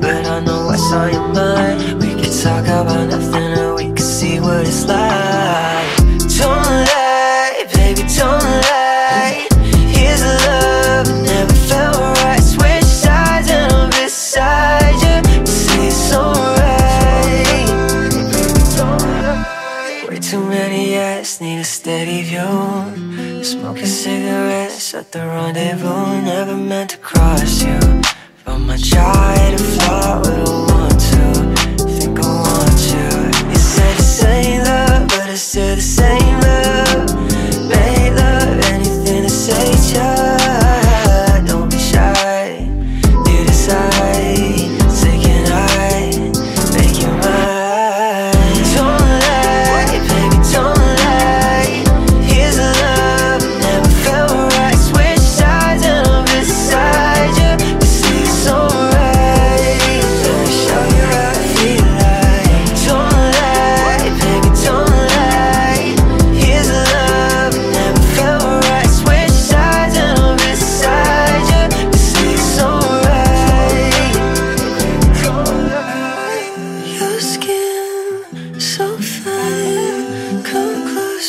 but I know what's on your mind. We could talk about nothing, yes, need a steady view. Smoking cigarettes at the rendezvous. Never meant to cross you.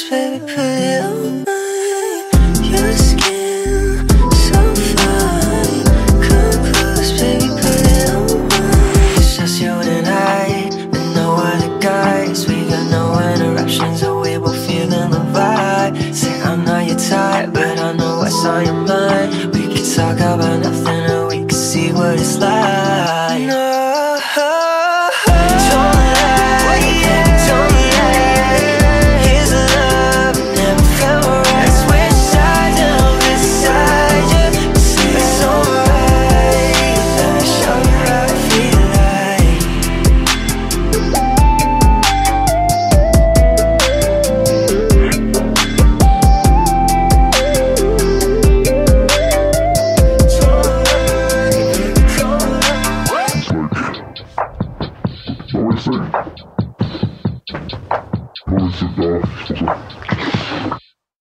Baby, put it on mine. Your skin so fine. Come close, baby, put it on mine. It's just you and I, and no other guys. We got no interruptions, and we both feeling the vibe. Say I'm not your type, but I know what's on your mind. We could talk about Luiz Inácio.